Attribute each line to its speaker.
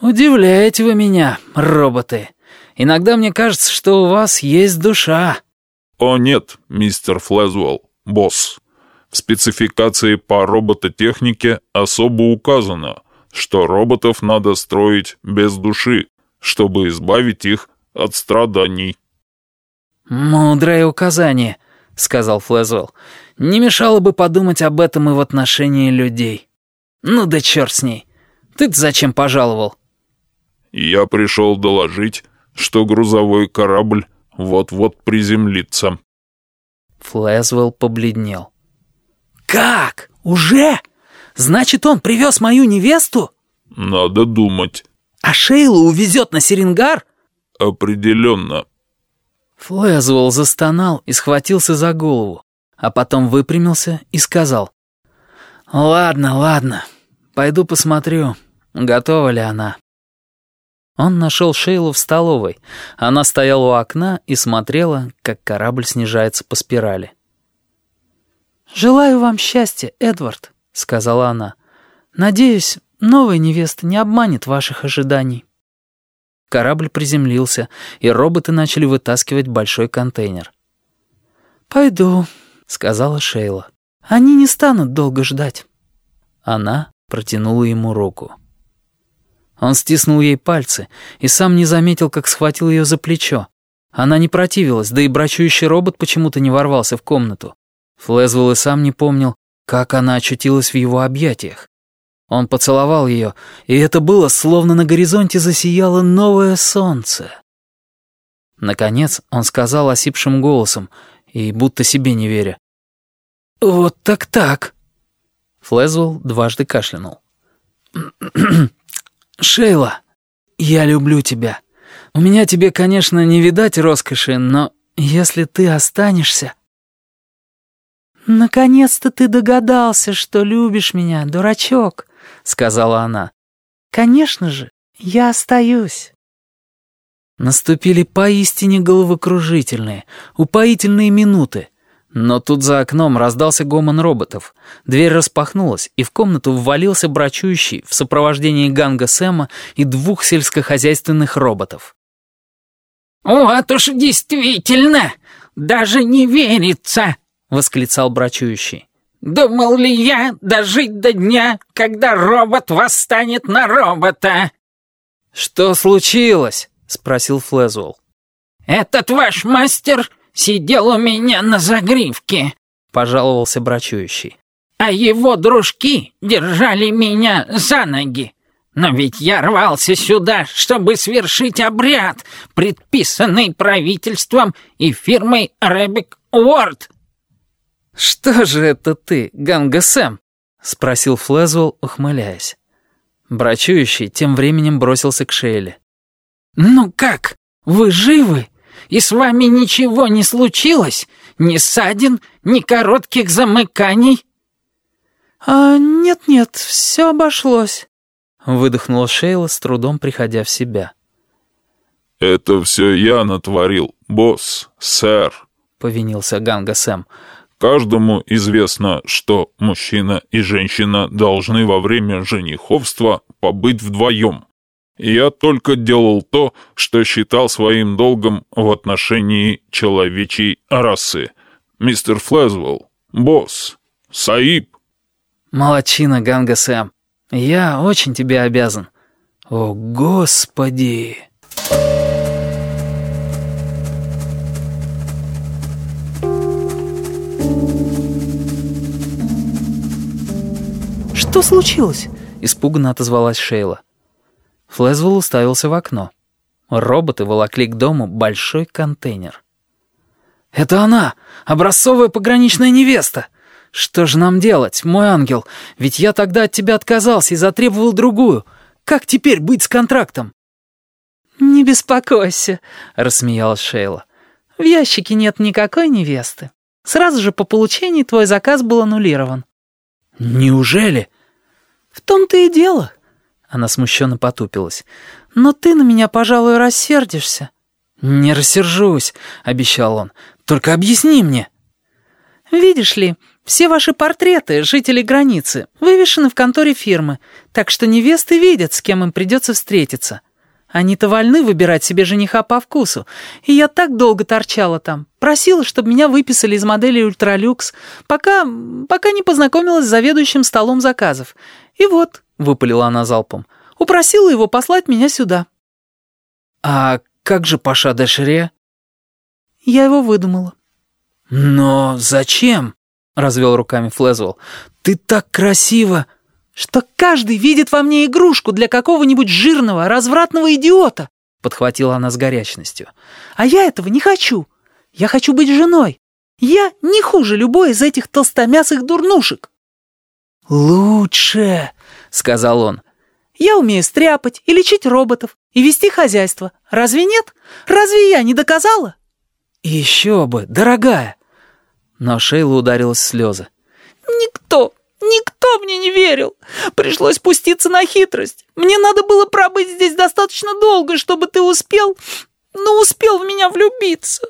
Speaker 1: «Удивляете вы меня, роботы. Иногда мне кажется, что у вас есть душа».
Speaker 2: «О нет, мистер Флэзвелл, босс. В спецификации по робототехнике особо указано, что роботов надо строить без души, чтобы избавить их от страданий».
Speaker 1: «Мудрое указание», — сказал Флэзвелл. «Не мешало бы подумать об этом и в отношении людей. Ну да черт с ней. Ты-то зачем пожаловал?»
Speaker 2: «Я пришел доложить, что грузовой корабль вот-вот приземлится».
Speaker 1: Флэзвелл побледнел. «Как? Уже? Значит, он привез мою невесту?»
Speaker 2: «Надо думать».
Speaker 1: «А Шейлу увезет на Серенгар?»
Speaker 2: «Определенно».
Speaker 1: Флэзвелл застонал и схватился за голову, а потом выпрямился и сказал. «Ладно, ладно, пойду посмотрю, готова ли она». Он нашел Шейлу в столовой. Она стояла у окна и смотрела, как корабль снижается по спирали. «Желаю вам счастья, Эдвард», — сказала она. «Надеюсь, новая невеста не обманет ваших ожиданий». Корабль приземлился, и роботы начали вытаскивать большой контейнер. «Пойду», — сказала Шейла. «Они не станут долго ждать». Она протянула ему руку. Он стиснул ей пальцы и сам не заметил, как схватил ее за плечо. Она не противилась, да и брачующий робот почему-то не ворвался в комнату. Флэзвелл и сам не помнил, как она очутилась в его объятиях. Он поцеловал ее, и это было, словно на горизонте засияло новое солнце. Наконец он сказал осипшим голосом, и будто себе не веря. «Вот так-так». Флэзвелл дважды кашлянул. «Шейла, я люблю тебя. У меня тебе, конечно, не видать роскоши, но если ты останешься...» «Наконец-то ты догадался, что любишь меня, дурачок», — сказала она. «Конечно же, я остаюсь». Наступили поистине головокружительные, упоительные минуты. Но тут за окном раздался гомон роботов. Дверь распахнулась, и в комнату ввалился брачующий в сопровождении Ганга Сэма и двух сельскохозяйственных роботов.
Speaker 3: «Вот уж действительно, даже не верится!» — восклицал брачующий. «Думал ли я дожить до дня, когда робот восстанет на робота?»
Speaker 1: «Что случилось?» — спросил Флэзуэлл.
Speaker 3: «Этот ваш мастер сидел у меня на загривке», — пожаловался брачующий. «А его дружки держали меня за ноги. Но ведь я рвался сюда, чтобы свершить обряд, предписанный правительством и фирмой Рэббик Уорд».
Speaker 1: «Что же это ты, Ганга Сэм?» — спросил Флэзуэлл, ухмыляясь. Брачующий тем временем бросился к Шейле.
Speaker 3: «Ну как, вы живы?» И с вами ничего не случилось? Ни ссадин, ни коротких замыканий?»
Speaker 4: «А нет-нет, все обошлось», —
Speaker 1: выдохнула Шейла, с трудом приходя в себя.
Speaker 2: «Это все я натворил, босс, сэр», — повинился
Speaker 1: Ганга Сэм.
Speaker 2: «Каждому известно, что мужчина и женщина должны во время жениховства побыть вдвоем. Я только делал то, что считал своим долгом в отношении человечьей расы. Мистер Флэзвелл, босс, Саиб.
Speaker 1: Молодчина, Ганга Сэм. Я очень тебе обязан. О, Господи!
Speaker 4: «Что случилось?»
Speaker 1: — испуганно отозвалась Шейла. Флэзвелл уставился в окно. Роботы волокли к дому большой контейнер. «Это она! Образцовая пограничная невеста! Что же нам делать, мой ангел? Ведь я тогда от тебя отказался и затребовал другую. Как теперь быть с контрактом?»
Speaker 4: «Не беспокойся», —
Speaker 1: рассмеялась Шейла.
Speaker 4: «В ящике нет никакой невесты. Сразу же по получении твой заказ был аннулирован».
Speaker 1: «Неужели?»
Speaker 4: «В том-то и дело. Она смущенно потупилась. «Но ты на меня, пожалуй, рассердишься».
Speaker 1: «Не рассержусь», — обещал он. «Только объясни мне».
Speaker 4: «Видишь ли,
Speaker 1: Все ваши портреты, жителей границы, вывешены в конторе фирмы, так что невесты видят, с кем им придется встретиться. Они-то вольны выбирать себе жениха по вкусу, и я так долго торчала там, просила, чтобы меня выписали из модели «Ультралюкс», пока... пока не познакомилась с заведующим столом заказов. И вот, — выпалила она залпом, — упросила его послать меня сюда.
Speaker 5: «А как же Паша Дешре?»
Speaker 1: «Я его выдумала».
Speaker 5: «Но зачем?» — развел руками Флезвелл. «Ты так красиво!»
Speaker 1: «Что каждый видит во мне игрушку для какого-нибудь жирного, развратного идиота!» — подхватила она с горячностью. «А я этого не хочу. Я хочу быть женой. Я не хуже любой из этих толстомясых дурнушек».
Speaker 5: «Лучше!» — сказал он.
Speaker 1: «Я умею стряпать и лечить роботов, и вести хозяйство. Разве нет? Разве я не доказала?»
Speaker 5: «Еще бы, дорогая!» Но Шейла ударилась в слезы.
Speaker 1: «Никто, никто мне не верил. Пришлось пуститься на хитрость. Мне надо было пробыть здесь достаточно долго, чтобы ты успел, ну, успел в меня влюбиться.